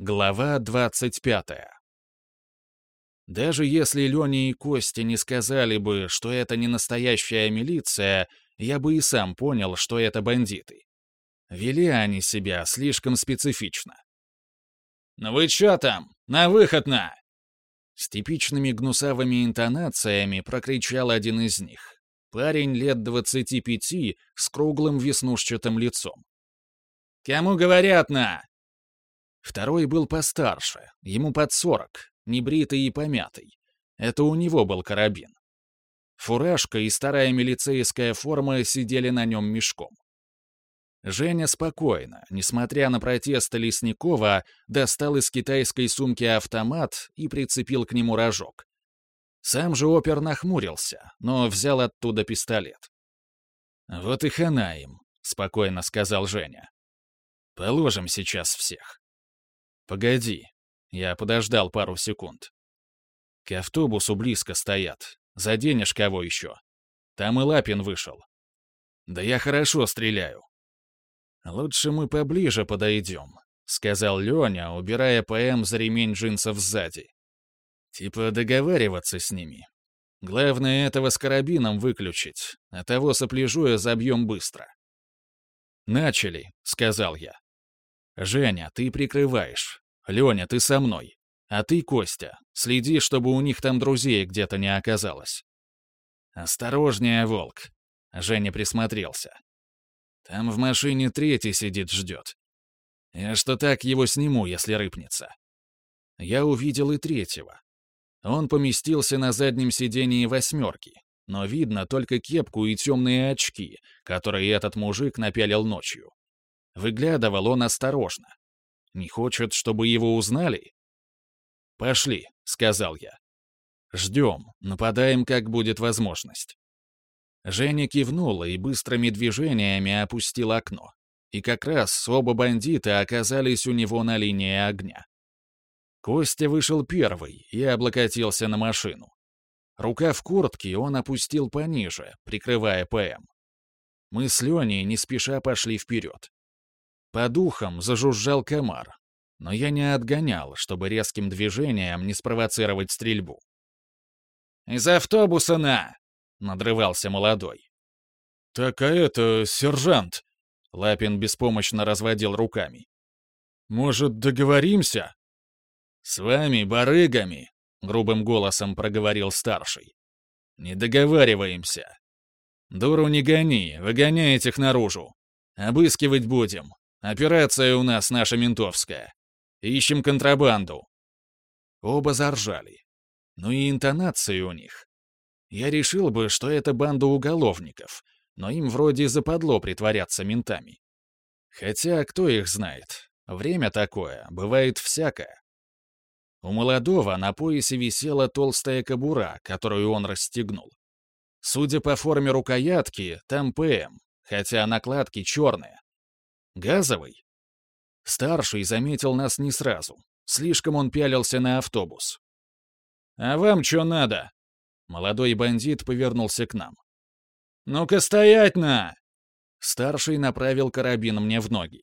Глава 25. Даже если Леня и Костя не сказали бы, что это не настоящая милиция, я бы и сам понял, что это бандиты. Вели они себя слишком специфично. «Ну вы чё там? На выход на!» С типичными гнусавыми интонациями прокричал один из них. Парень лет двадцати пяти с круглым веснушчатым лицом. «Кому говорят на?» Второй был постарше, ему под сорок, небритый и помятый. Это у него был карабин. Фуражка и старая милицейская форма сидели на нем мешком. Женя спокойно, несмотря на протесты Лесникова, достал из китайской сумки автомат и прицепил к нему рожок. Сам же опер нахмурился, но взял оттуда пистолет. «Вот и хана им», — спокойно сказал Женя. «Положим сейчас всех». «Погоди». Я подождал пару секунд. К автобусу близко стоят. Заденешь кого еще. Там и Лапин вышел. Да я хорошо стреляю. Лучше мы поближе подойдем, сказал Леня, убирая ПМ за ремень джинсов сзади. Типа договариваться с ними. Главное этого с карабином выключить, а того сопляжуя забьем быстро. «Начали», — сказал я. «Женя, ты прикрываешь. Леня, ты со мной. А ты, Костя, следи, чтобы у них там друзей где-то не оказалось». «Осторожнее, волк», — Женя присмотрелся. «Там в машине третий сидит, ждет. Я что так его сниму, если рыпнется». Я увидел и третьего. Он поместился на заднем сидении восьмерки, но видно только кепку и темные очки, которые этот мужик напялил ночью. Выглядывал он осторожно. Не хочет, чтобы его узнали? «Пошли», — сказал я. «Ждем, нападаем, как будет возможность». Женя кивнула и быстрыми движениями опустил окно. И как раз оба бандита оказались у него на линии огня. Костя вышел первый и облокотился на машину. Рука в куртке он опустил пониже, прикрывая ПМ. Мы с Леней не спеша пошли вперед. По духам зажужжал комар, но я не отгонял, чтобы резким движением не спровоцировать стрельбу. «Из автобуса на!» — надрывался молодой. «Так а это, сержант!» — Лапин беспомощно разводил руками. «Может, договоримся?» «С вами, барыгами!» — грубым голосом проговорил старший. «Не договариваемся. Дуру не гони, выгоняй этих наружу. Обыскивать будем, Операция у нас наша ментовская. Ищем контрабанду». Оба заржали. Ну и интонации у них. Я решил бы, что это банда уголовников, но им вроде западло притворяться ментами. Хотя кто их знает? Время такое, бывает всякое. У молодого на поясе висела толстая кобура, которую он расстегнул. Судя по форме рукоятки, там ПМ, хотя накладки черные. Газовый? Старший заметил нас не сразу. Слишком он пялился на автобус. «А вам что надо?» Молодой бандит повернулся к нам. «Ну-ка стоять на!» Старший направил карабин мне в ноги.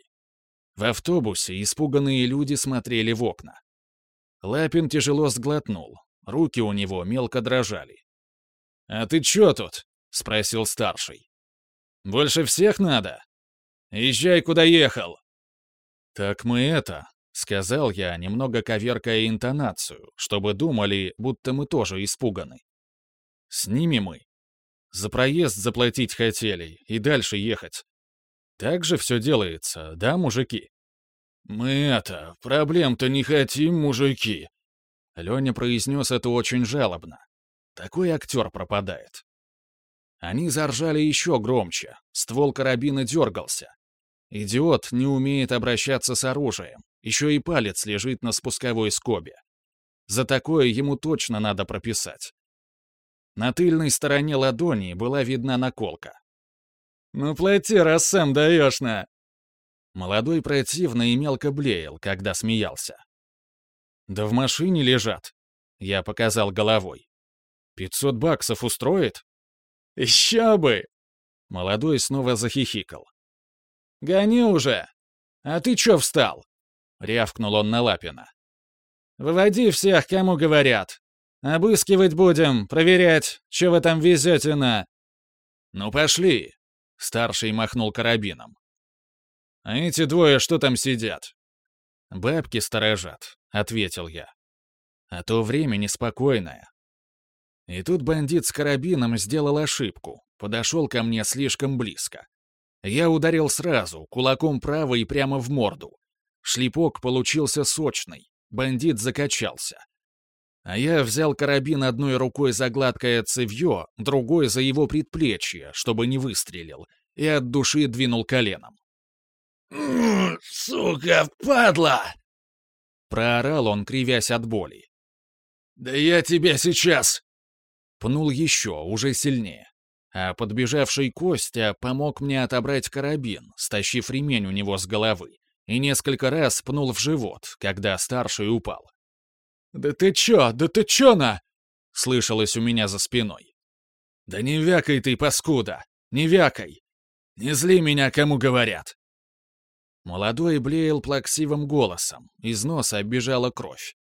В автобусе испуганные люди смотрели в окна. Лапин тяжело сглотнул. Руки у него мелко дрожали. «А ты чё тут?» — спросил старший. «Больше всех надо?» Езжай, куда ехал!» «Так мы это...» — сказал я, немного коверкая интонацию, чтобы думали, будто мы тоже испуганы. «С ними мы. За проезд заплатить хотели и дальше ехать. Так же все делается, да, мужики?» «Мы это, проблем-то не хотим, мужики!» Леня произнес это очень жалобно. Такой актер пропадает. Они заржали еще громче, ствол карабина дергался. Идиот не умеет обращаться с оружием, еще и палец лежит на спусковой скобе. За такое ему точно надо прописать. На тыльной стороне ладони была видна наколка. «Ну плати, раз сам даешь на...» Молодой противно и мелко блеял, когда смеялся. «Да в машине лежат», — я показал головой. «Пятьсот баксов устроит?» «Еще бы!» Молодой снова захихикал. «Гони уже! А ты чё встал? — рявкнул он на Лапина. «Выводи всех, кому говорят. Обыскивать будем, проверять, что вы там везете на...» «Ну пошли!» — старший махнул карабином. «А эти двое что там сидят?» «Бабки сторожат», — ответил я. «А то время неспокойное». И тут бандит с карабином сделал ошибку, подошел ко мне слишком близко. Я ударил сразу, кулаком правой прямо в морду. Шлепок получился сочный, бандит закачался. А я взял карабин одной рукой за гладкое цевье, другой за его предплечье, чтобы не выстрелил, и от души двинул коленом. «Сука, падла!» Проорал он, кривясь от боли. «Да я тебя сейчас!» Пнул еще, уже сильнее. А подбежавший Костя помог мне отобрать карабин, стащив ремень у него с головы, и несколько раз пнул в живот, когда старший упал. «Да ты чё? Да ты чё на?» — слышалось у меня за спиной. «Да не вякай ты, паскуда! Не вякай! Не зли меня, кому говорят!» Молодой блеял плаксивым голосом, из носа бежала кровь.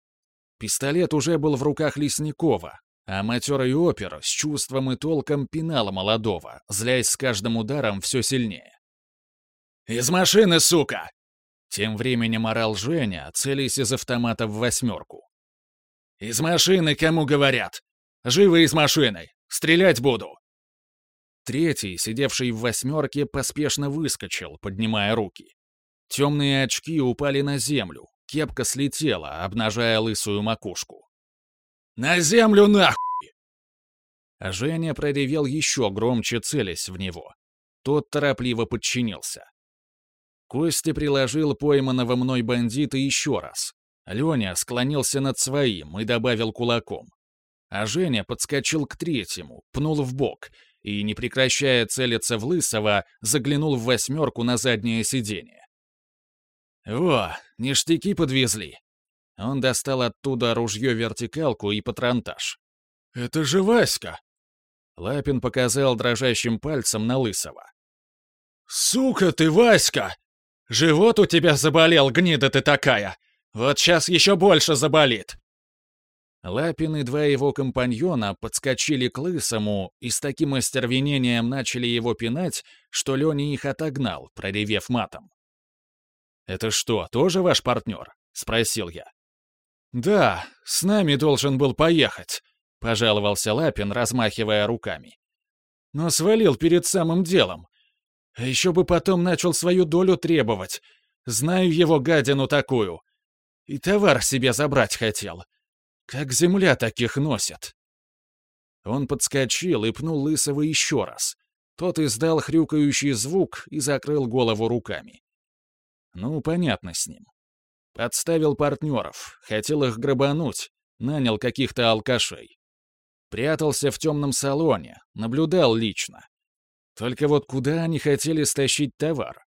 Пистолет уже был в руках Лесникова, а матерый опер с чувством и толком пинал молодого, злясь с каждым ударом все сильнее. «Из машины, сука!» Тем временем орал Женя, целясь из автомата в восьмерку. «Из машины, кому говорят! Живо из машины! Стрелять буду!» Третий, сидевший в восьмерке, поспешно выскочил, поднимая руки. Темные очки упали на землю, кепка слетела, обнажая лысую макушку. «На землю нахуй!» А Женя проревел еще громче, целясь в него. Тот торопливо подчинился. Костя приложил пойманного мной бандита еще раз. Леня склонился над своим и добавил кулаком. А Женя подскочил к третьему, пнул в бок и, не прекращая целиться в Лысого, заглянул в восьмерку на заднее сиденье. «Во, ништяки подвезли». Он достал оттуда ружье-вертикалку и патронтаж. «Это же Васька!» Лапин показал дрожащим пальцем на Лысого. «Сука ты, Васька! Живот у тебя заболел, гнида ты такая! Вот сейчас еще больше заболит!» Лапин и два его компаньона подскочили к Лысому и с таким остервенением начали его пинать, что Леня их отогнал, проревев матом. «Это что, тоже ваш партнер?» — спросил я. «Да, с нами должен был поехать», — пожаловался Лапин, размахивая руками. «Но свалил перед самым делом. А еще бы потом начал свою долю требовать. Знаю его гадину такую. И товар себе забрать хотел. Как земля таких носит». Он подскочил и пнул Лысого еще раз. Тот издал хрюкающий звук и закрыл голову руками. Ну, понятно с ним. Подставил партнеров, хотел их грабануть, нанял каких-то алкашей. Прятался в темном салоне, наблюдал лично. Только вот куда они хотели стащить товар?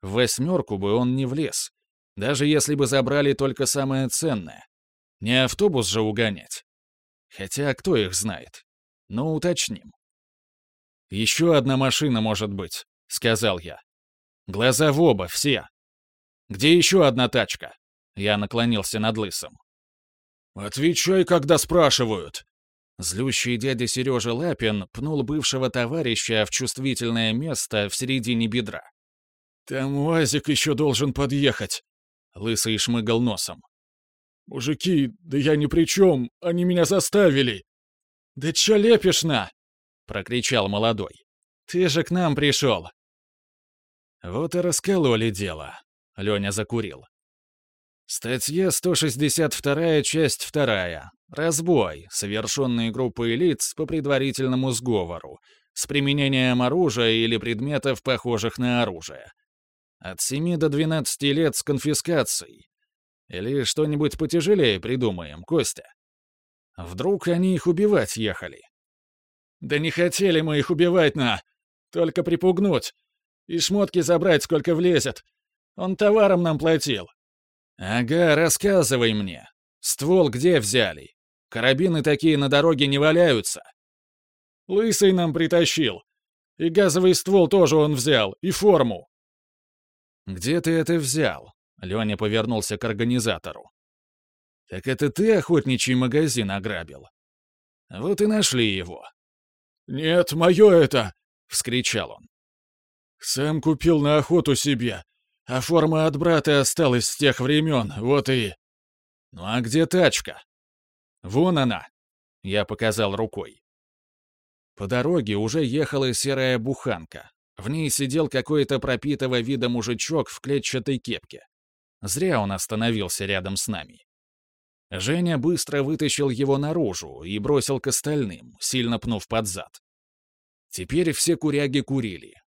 В восьмерку бы он не влез, даже если бы забрали только самое ценное. Не автобус же угонять. Хотя кто их знает? Ну, уточним. «Еще одна машина может быть», — сказал я. «Глаза в оба, все. Где еще одна тачка?» Я наклонился над лысым. «Отвечай, когда спрашивают!» Злющий дядя Сережа Лапин пнул бывшего товарища в чувствительное место в середине бедра. «Там УАЗик еще должен подъехать!» Лысый шмыгал носом. «Мужики, да я ни при чем, они меня заставили!» «Да че лепишь на?» — прокричал молодой. «Ты же к нам пришел!» Вот и раскололи дело. Леня закурил. Статья 162, часть 2. Разбой, совершенный группой лиц по предварительному сговору, с применением оружия или предметов, похожих на оружие. От 7 до 12 лет с конфискацией. Или что-нибудь потяжелее придумаем, Костя. Вдруг они их убивать ехали? Да не хотели мы их убивать, на! Только припугнуть. И шмотки забрать, сколько влезет. Он товаром нам платил». «Ага, рассказывай мне. Ствол где взяли? Карабины такие на дороге не валяются». «Лысый нам притащил. И газовый ствол тоже он взял, и форму». «Где ты это взял? Леня повернулся к организатору. «Так это ты охотничий магазин ограбил?» «Вот и нашли его». «Нет, мое это!» — вскричал он. «Сам купил на охоту себе, а форма от брата осталась с тех времен, вот и...» «Ну а где тачка?» «Вон она!» — я показал рукой. По дороге уже ехала серая буханка. В ней сидел какой-то пропитого вида мужичок в клетчатой кепке. Зря он остановился рядом с нами. Женя быстро вытащил его наружу и бросил к остальным, сильно пнув под зад. Теперь все куряги курили.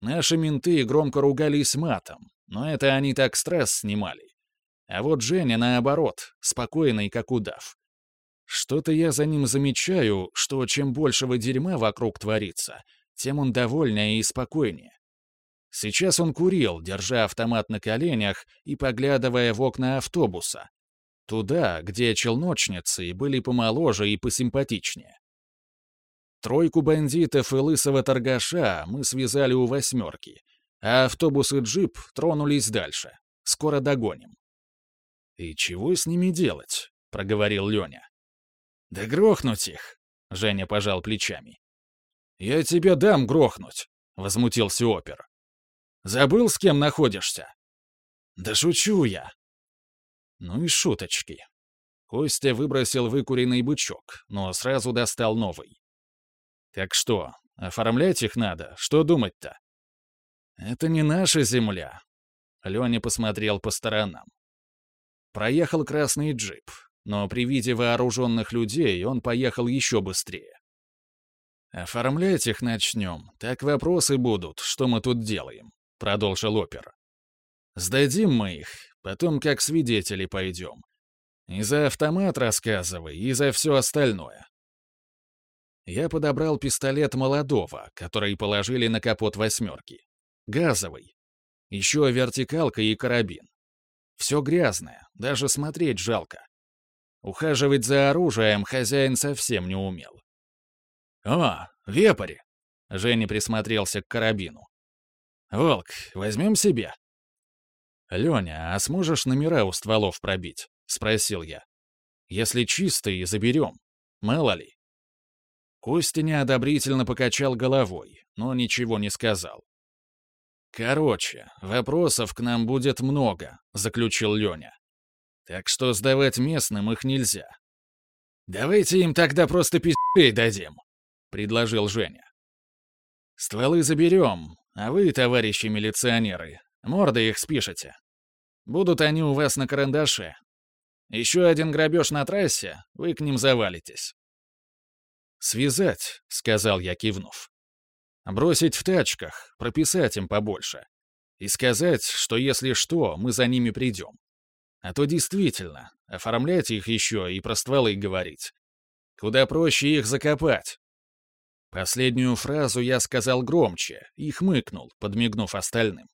Наши менты громко ругались матом, но это они так стресс снимали. А вот Женя, наоборот, спокойный, как удав. Что-то я за ним замечаю, что чем большего дерьма вокруг творится, тем он довольнее и спокойнее. Сейчас он курил, держа автомат на коленях и поглядывая в окна автобуса. Туда, где челночницы были помоложе и посимпатичнее. Тройку бандитов и лысого торгаша мы связали у восьмерки, а автобус и джип тронулись дальше. Скоро догоним. «И чего с ними делать?» — проговорил Леня. «Да грохнуть их!» — Женя пожал плечами. «Я тебе дам грохнуть!» — возмутился опер. «Забыл, с кем находишься?» «Да шучу я!» Ну и шуточки. Костя выбросил выкуренный бычок, но сразу достал новый. «Так что, оформлять их надо? Что думать-то?» «Это не наша земля», — Леня посмотрел по сторонам. Проехал красный джип, но при виде вооруженных людей он поехал еще быстрее. «Оформлять их начнем, так вопросы будут, что мы тут делаем», — продолжил опер. «Сдадим мы их, потом как свидетели пойдем. И за автомат рассказывай, и за все остальное». Я подобрал пистолет молодого, который положили на капот восьмерки. Газовый. Еще вертикалка и карабин. Все грязное, даже смотреть жалко. Ухаживать за оружием хозяин совсем не умел. «О, вепари!» — Женя присмотрелся к карабину. «Волк, возьмем себе?» «Леня, а сможешь номера у стволов пробить?» — спросил я. «Если чистые, заберем. Мало ли». Костя неодобрительно покачал головой, но ничего не сказал. «Короче, вопросов к нам будет много», — заключил Леня. «Так что сдавать местным их нельзя». «Давайте им тогда просто пи***й дадим», — предложил Женя. «Стволы заберем, а вы, товарищи милиционеры, морды их спишете. Будут они у вас на карандаше. Еще один грабеж на трассе, вы к ним завалитесь». «Связать», — сказал я, кивнув. «Бросить в тачках, прописать им побольше. И сказать, что если что, мы за ними придем. А то действительно, оформлять их еще и про стволы говорить. Куда проще их закопать. Последнюю фразу я сказал громче и хмыкнул, подмигнув остальным.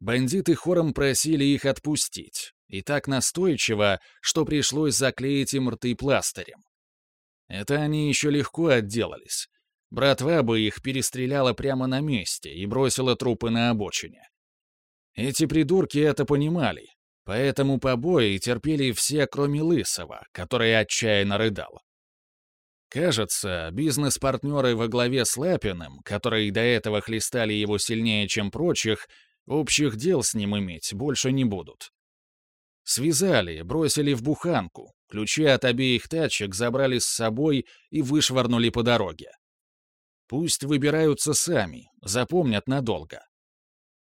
Бандиты хором просили их отпустить, и так настойчиво, что пришлось заклеить им рты пластырем. Это они еще легко отделались. Братва бы их перестреляла прямо на месте и бросила трупы на обочине. Эти придурки это понимали, поэтому побои терпели все, кроме Лысого, который отчаянно рыдал. Кажется, бизнес-партнеры во главе с Лапиным, которые до этого хлестали его сильнее, чем прочих, общих дел с ним иметь больше не будут. Связали, бросили в буханку, ключи от обеих тачек забрали с собой и вышвырнули по дороге. Пусть выбираются сами, запомнят надолго.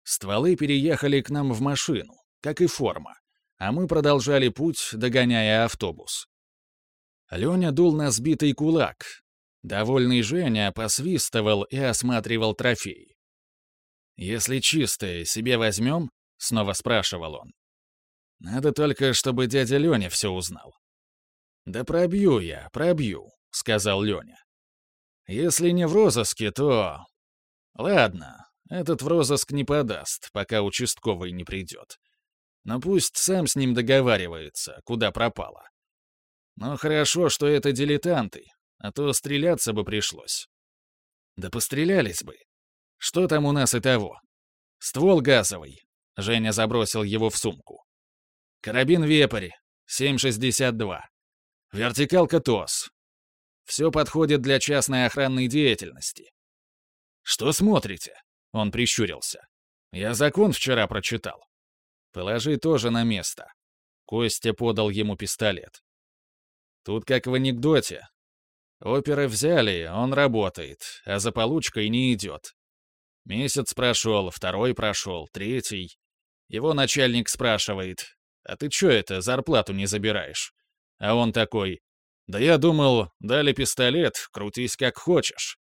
Стволы переехали к нам в машину, как и форма, а мы продолжали путь, догоняя автобус. Леня дул на сбитый кулак. Довольный Женя посвистывал и осматривал трофей. «Если чистые, себе возьмем?» — снова спрашивал он. «Надо только, чтобы дядя Леня все узнал». «Да пробью я, пробью», — сказал Леня. «Если не в розыске, то...» «Ладно, этот в розыск не подаст, пока участковый не придет. Но пусть сам с ним договаривается, куда пропало. Но хорошо, что это дилетанты, а то стреляться бы пришлось. Да пострелялись бы. Что там у нас и того? Ствол газовый. Женя забросил его в сумку. Карабин вепрь, 7,62. Вертикалка ТОС. Все подходит для частной охранной деятельности. Что смотрите? Он прищурился. Я закон вчера прочитал. Положи тоже на место. Костя подал ему пистолет. Тут как в анекдоте. Оперы взяли, он работает, а за получкой не идет. Месяц прошел, второй прошел, третий. Его начальник спрашивает, «А ты чё это, зарплату не забираешь?» А он такой, «Да я думал, дали пистолет, крутись как хочешь».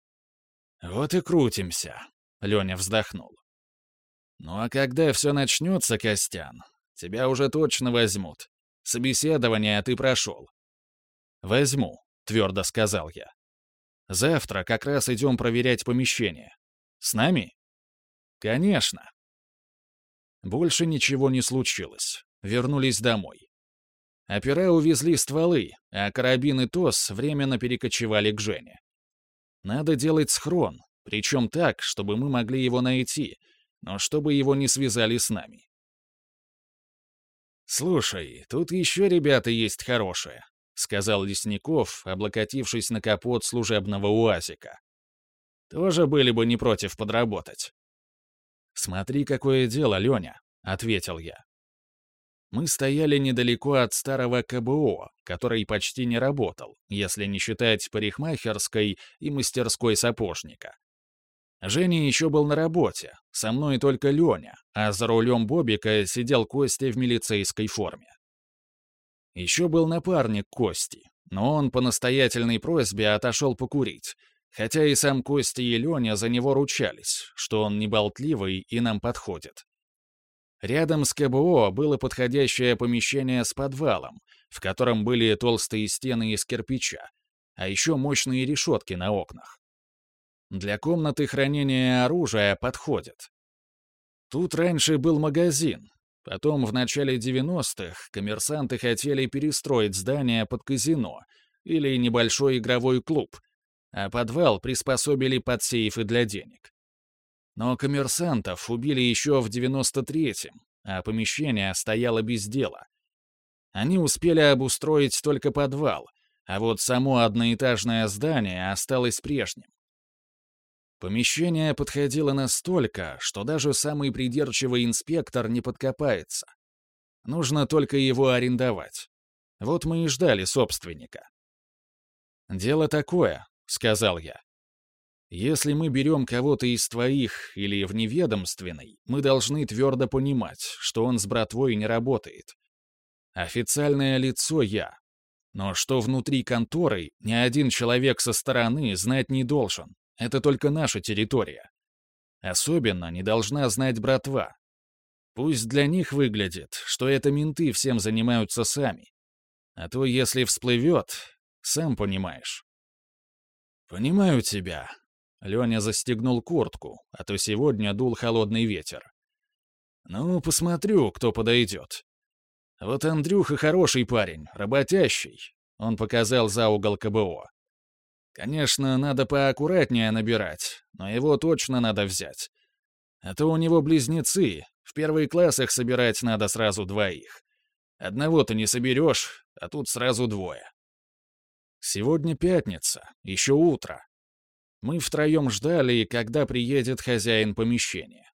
«Вот и крутимся», — Леня вздохнул. «Ну а когда все начнется, Костян, тебя уже точно возьмут. Собеседование ты прошел». «Возьму», — твердо сказал я. «Завтра как раз идем проверять помещение. С нами?» «Конечно». Больше ничего не случилось. Вернулись домой. Опера увезли стволы, а карабины ТОС временно перекочевали к Жене. Надо делать схрон, причем так, чтобы мы могли его найти, но чтобы его не связали с нами. «Слушай, тут еще ребята есть хорошие», — сказал Лесников, облокотившись на капот служебного УАЗика. «Тоже были бы не против подработать». «Смотри, какое дело, Леня», — ответил я. Мы стояли недалеко от старого КБО, который почти не работал, если не считать парикмахерской и мастерской сапожника. Женя еще был на работе, со мной только Леня, а за рулем Бобика сидел Костя в милицейской форме. Еще был напарник Кости, но он по настоятельной просьбе отошел покурить, хотя и сам Костя и Леня за него ручались, что он не болтливый и нам подходит. Рядом с КБО было подходящее помещение с подвалом, в котором были толстые стены из кирпича, а еще мощные решетки на окнах. Для комнаты хранения оружия подходит. Тут раньше был магазин. Потом в начале 90-х коммерсанты хотели перестроить здание под казино или небольшой игровой клуб, а подвал приспособили под сейфы для денег. Но коммерсантов убили еще в 93-м, а помещение стояло без дела. Они успели обустроить только подвал, а вот само одноэтажное здание осталось прежним. Помещение подходило настолько, что даже самый придирчивый инспектор не подкопается. Нужно только его арендовать. Вот мы и ждали собственника. «Дело такое», — сказал я. Если мы берем кого-то из твоих или в неведомственной, мы должны твердо понимать, что он с братвой не работает. Официальное лицо я. Но что внутри конторы, ни один человек со стороны знать не должен. Это только наша территория. Особенно не должна знать братва. Пусть для них выглядит, что это менты всем занимаются сами. А то, если всплывет, сам понимаешь. «Понимаю тебя», Леня застегнул куртку, а то сегодня дул холодный ветер. «Ну, посмотрю, кто подойдет. Вот Андрюха хороший парень, работящий», — он показал за угол КБО. «Конечно, надо поаккуратнее набирать, но его точно надо взять. А то у него близнецы, в первый класс их собирать надо сразу двоих. Одного ты не соберешь, а тут сразу двое. Сегодня пятница, еще утро. Мы втроем ждали, когда приедет хозяин помещения.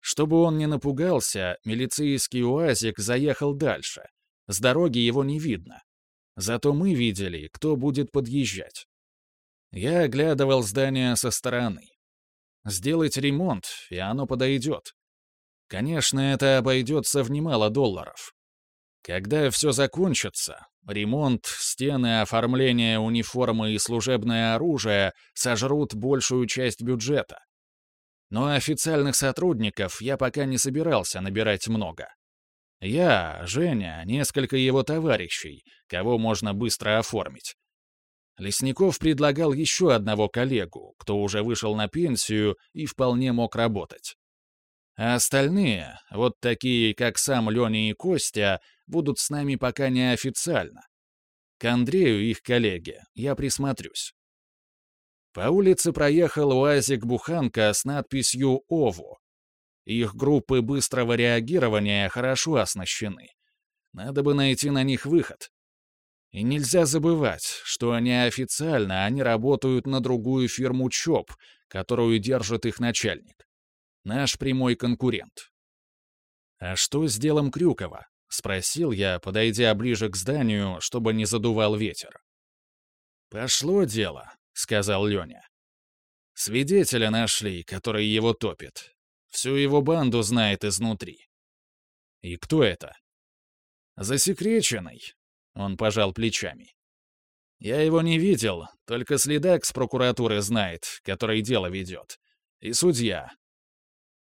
Чтобы он не напугался, милицейский УАЗик заехал дальше. С дороги его не видно. Зато мы видели, кто будет подъезжать. Я оглядывал здание со стороны. Сделать ремонт, и оно подойдет. Конечно, это обойдется в немало долларов. Когда все закончится, ремонт, стены, оформление униформы и служебное оружие сожрут большую часть бюджета. Но официальных сотрудников я пока не собирался набирать много. Я, Женя, несколько его товарищей, кого можно быстро оформить. Лесников предлагал еще одного коллегу, кто уже вышел на пенсию и вполне мог работать. А остальные, вот такие, как сам Леня и Костя, будут с нами пока неофициально. К Андрею, их коллеге, я присмотрюсь. По улице проехал УАЗик-буханка с надписью «ОВУ». Их группы быстрого реагирования хорошо оснащены. Надо бы найти на них выход. И нельзя забывать, что неофициально они работают на другую фирму ЧОП, которую держит их начальник. Наш прямой конкурент. «А что с делом Крюкова?» — спросил я, подойдя ближе к зданию, чтобы не задувал ветер. «Пошло дело», — сказал Леня. «Свидетеля нашли, который его топит. Всю его банду знает изнутри». «И кто это?» «Засекреченный», — он пожал плечами. «Я его не видел, только следак с прокуратуры знает, который дело ведет. И судья,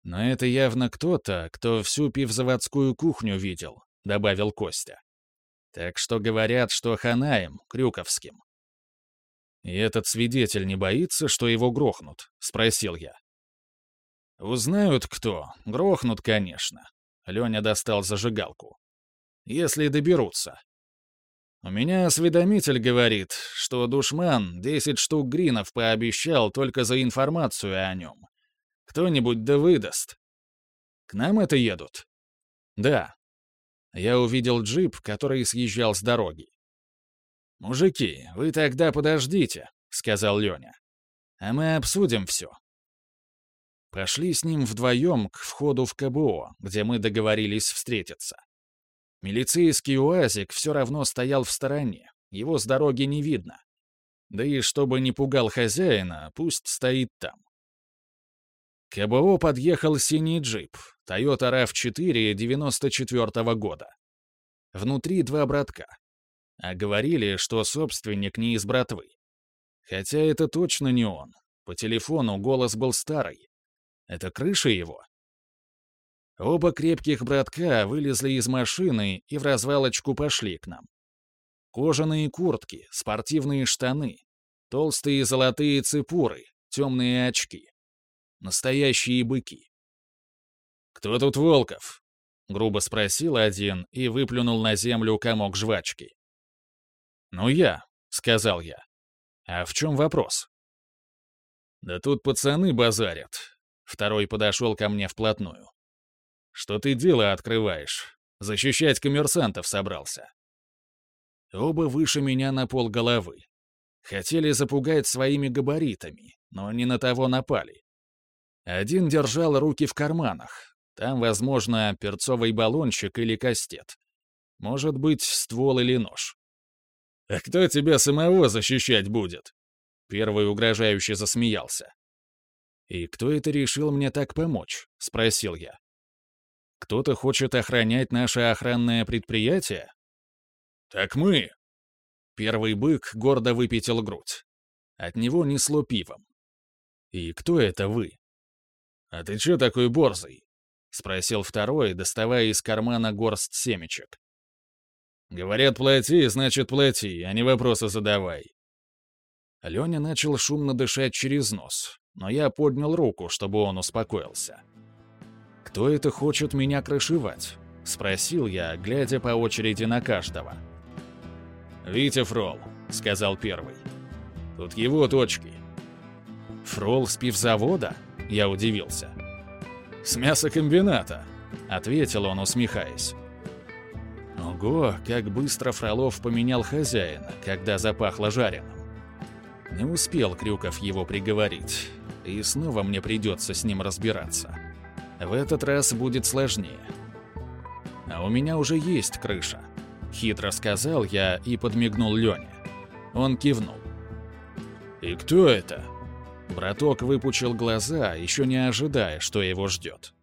«Но это явно кто-то, кто всю пивзаводскую кухню видел», — добавил Костя. «Так что говорят, что ханаем, крюковским». «И этот свидетель не боится, что его грохнут?» — спросил я. «Узнают кто. Грохнут, конечно». Леня достал зажигалку. «Если доберутся. У меня осведомитель говорит, что душман 10 штук гринов пообещал только за информацию о нем. Кто-нибудь да выдаст. К нам это едут? Да. Я увидел джип, который съезжал с дороги. «Мужики, вы тогда подождите», — сказал Леня. «А мы обсудим все». Пошли с ним вдвоем к входу в КБО, где мы договорились встретиться. Милицейский УАЗик все равно стоял в стороне, его с дороги не видно. Да и чтобы не пугал хозяина, пусть стоит там. К КБО подъехал синий джип, Toyota RAV4 94 -го года. Внутри два братка. А говорили, что собственник не из братвы. Хотя это точно не он. По телефону голос был старый. Это крыша его. Оба крепких братка вылезли из машины и в развалочку пошли к нам. Кожаные куртки, спортивные штаны, толстые золотые цепуры, темные очки. Настоящие быки. «Кто тут Волков?» — грубо спросил один и выплюнул на землю комок жвачки. «Ну я», — сказал я. «А в чем вопрос?» «Да тут пацаны базарят». Второй подошел ко мне вплотную. «Что ты дело открываешь? Защищать коммерсантов собрался». Оба выше меня на пол головы. Хотели запугать своими габаритами, но не на того напали. Один держал руки в карманах. Там, возможно, перцовый баллончик или кастет. Может быть, ствол или нож. «А кто тебя самого защищать будет?» Первый угрожающе засмеялся. «И кто это решил мне так помочь?» — спросил я. «Кто-то хочет охранять наше охранное предприятие?» «Так мы!» Первый бык гордо выпятил грудь. От него несло пивом. «И кто это вы?» «А ты чё такой борзый?» — спросил второй, доставая из кармана горсть семечек. «Говорят, плати, значит, плати, а не вопросы задавай». Леня начал шумно дышать через нос, но я поднял руку, чтобы он успокоился. «Кто это хочет меня крышевать?» — спросил я, глядя по очереди на каждого. «Витя Фрол», — сказал первый. «Тут его точки». «Фрол с пивзавода?» Я удивился. «С мясокомбината», — ответил он, усмехаясь. Ого, как быстро Фролов поменял хозяина, когда запахло жареным. Не успел Крюков его приговорить, и снова мне придется с ним разбираться. В этот раз будет сложнее. А у меня уже есть крыша. Хитро сказал я и подмигнул Лене. Он кивнул. «И кто это?» Браток выпучил глаза, еще не ожидая, что его ждет.